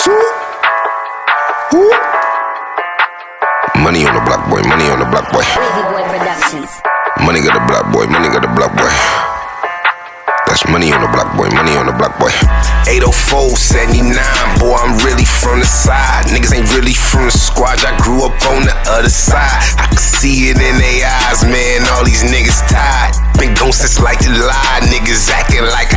Money on the block, boy. Money on the block, boy. Wavy Boy Productions. Money got the block, boy. Money got the block, boy. That's money on the block, boy. Money on the block, boy. 804, 79, boy. I'm really from the side. Niggas ain't really from the squad. I grew up on the other side. I can see it in their eyes, man. All these niggas tired. Been gone since like July. Niggas acting like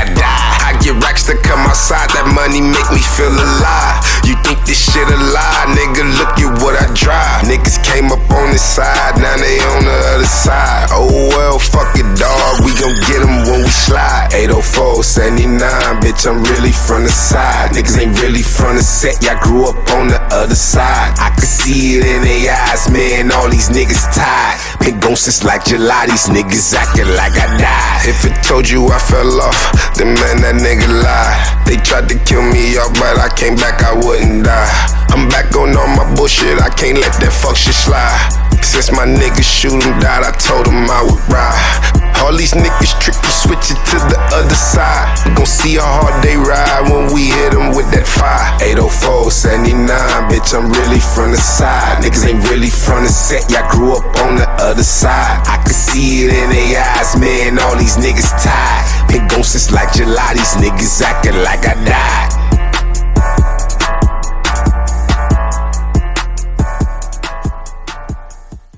money make me feel alive. You think this shit a lie, nigga? Look at what I drive. Niggas came up on this side, now they on the other side. Oh well, fuck it, dog. We gon' get get 'em when we slide. 804, 79, bitch, I'm really from the side. Niggas ain't really from the set, y'all grew up on the other side. I can see it in their eyes, man. All these niggas tired. Been gone since like July, these niggas acting like I died. If it told you I fell off, then man, that nigga lie. They tried to kill me off, but I came back, I wouldn't die. I'm back on all my bullshit, I can't let that fuck shit slide. Since my niggas shoot 'em died, I told 'em I would ride. All these niggas tricky, switch it to the other side. We gon' see how hard they ride when we hit hit 'em with that fire. 804, 79, bitch, I'm really from the side. Niggas ain't really from the set, y'all grew up on the other side. I can see it in their eyes, man, all these niggas tired. Been gone since like July, niggas acting like I died.